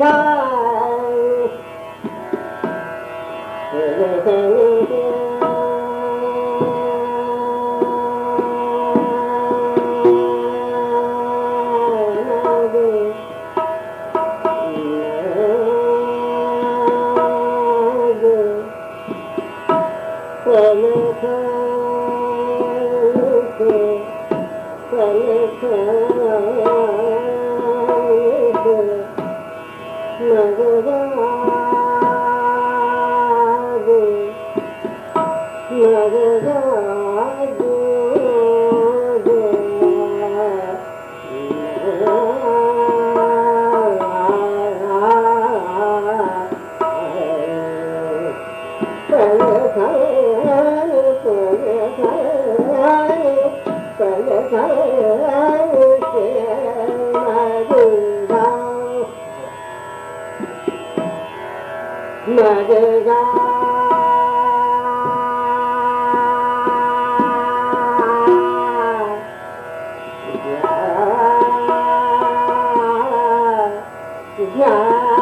Radha. Yeah.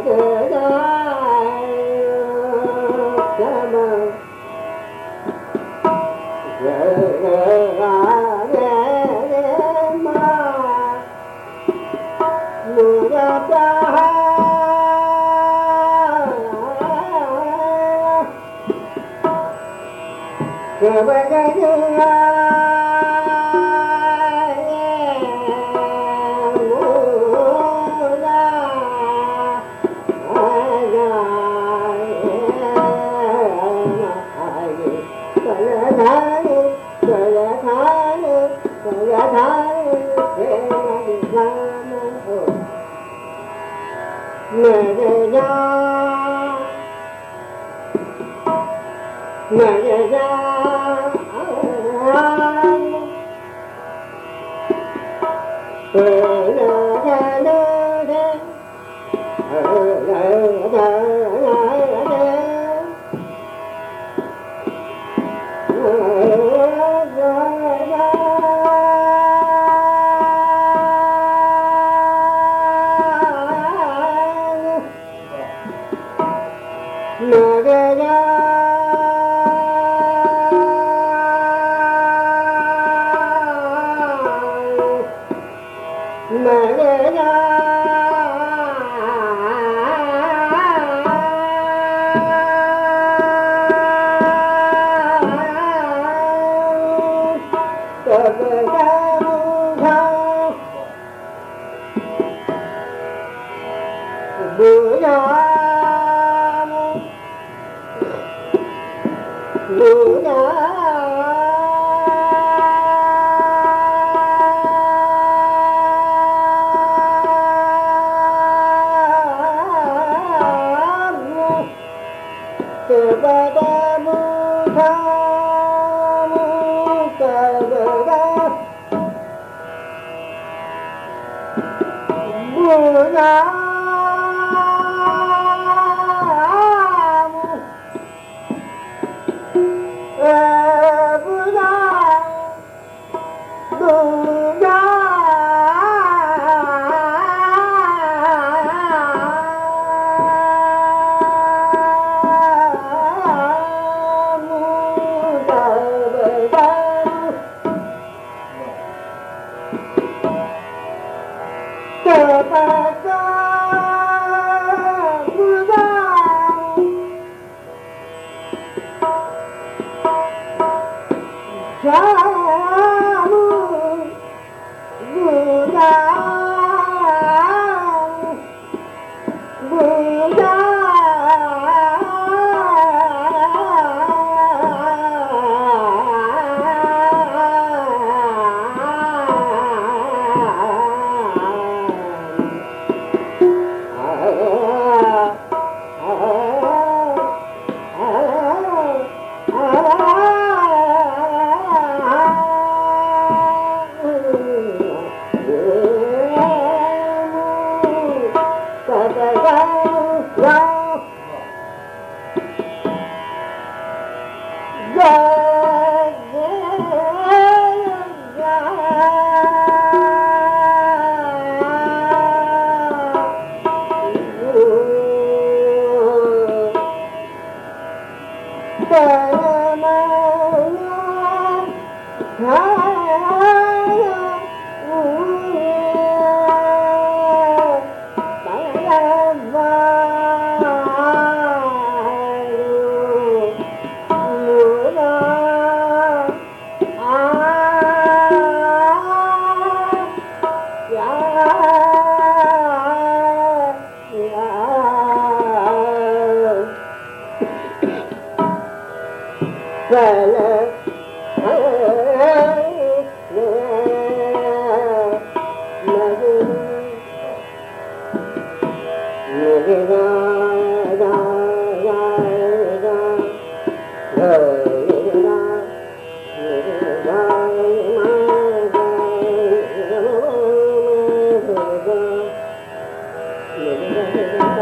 cơ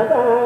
ಸದಾ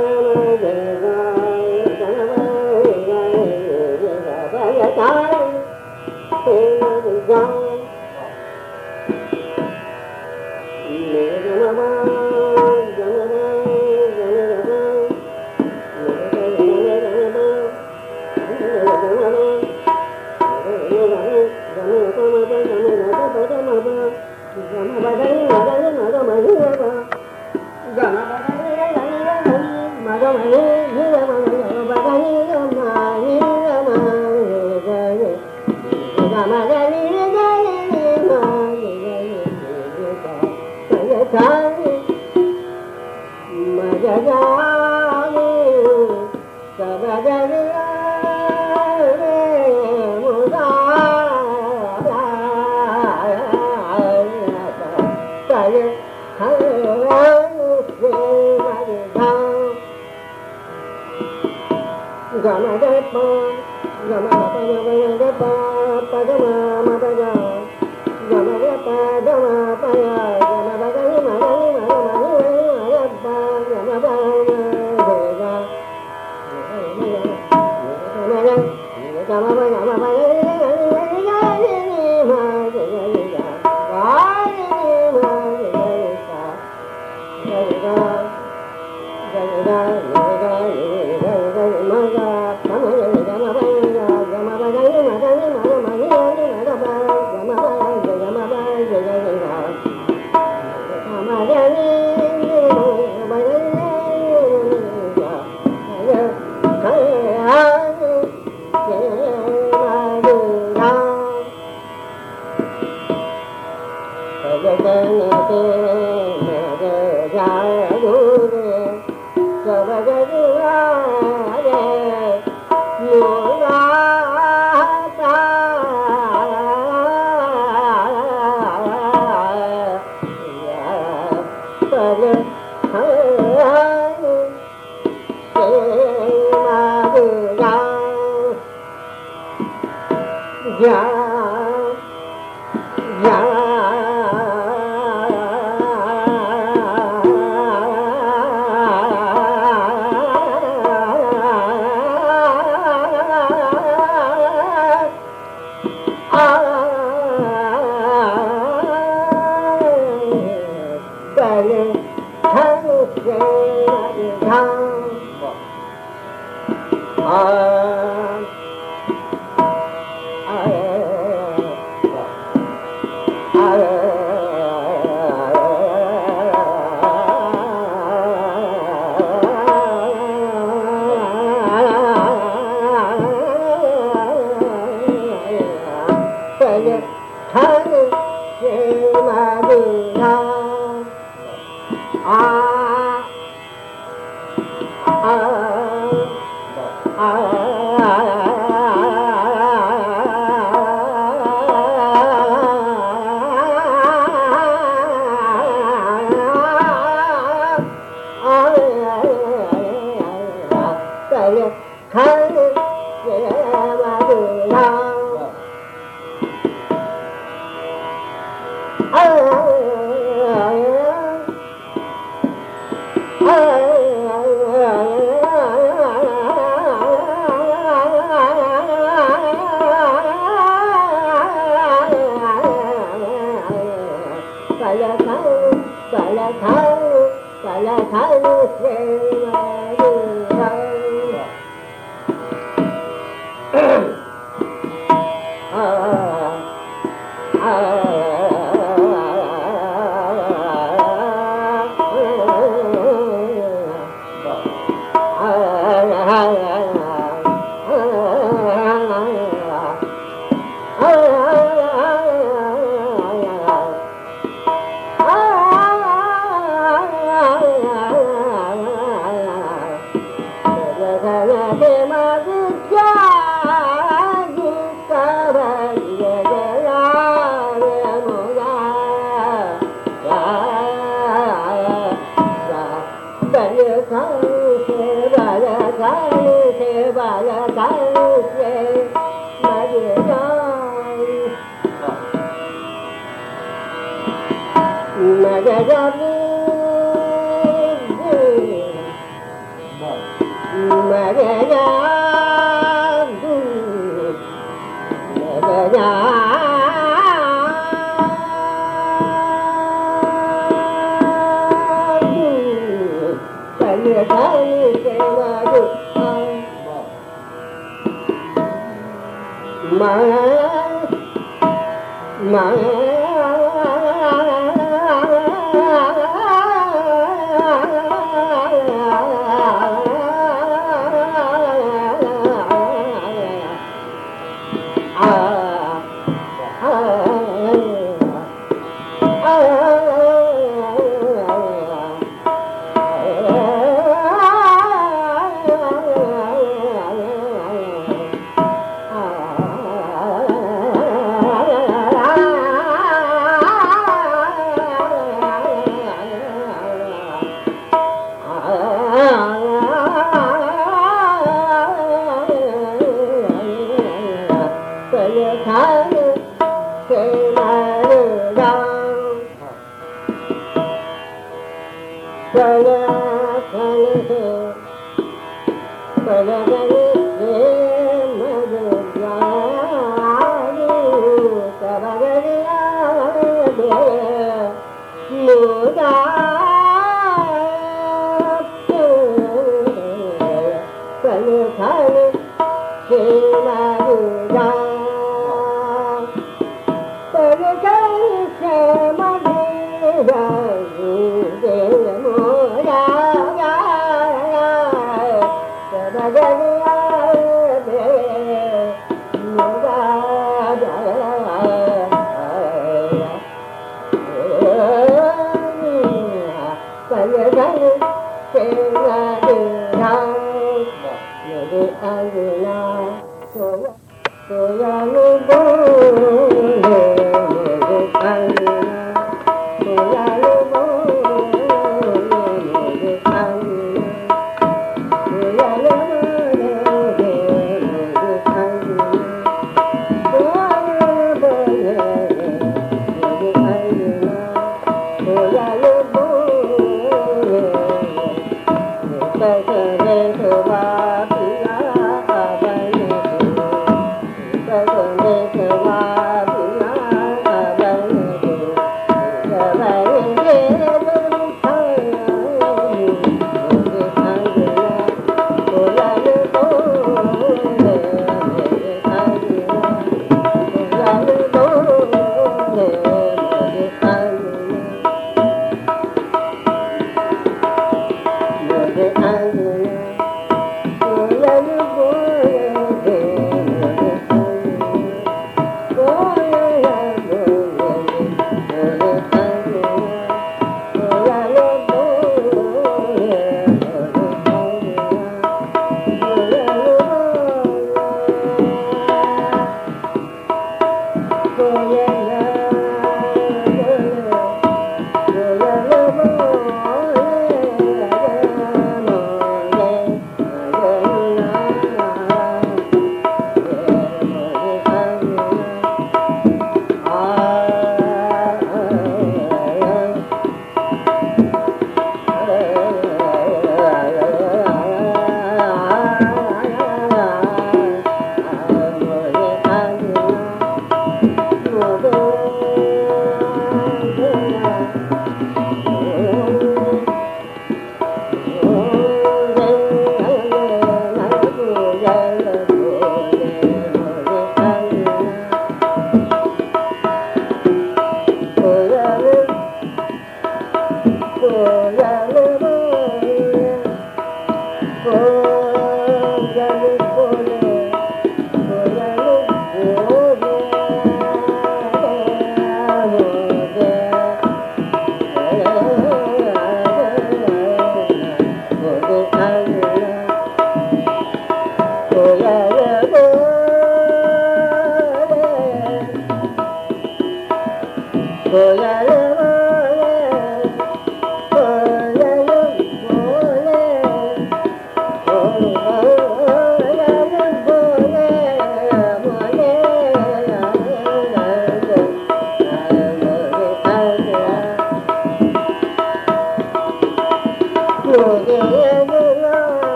Yeah. Yeah. Yeah, they are now. So, so, yeah,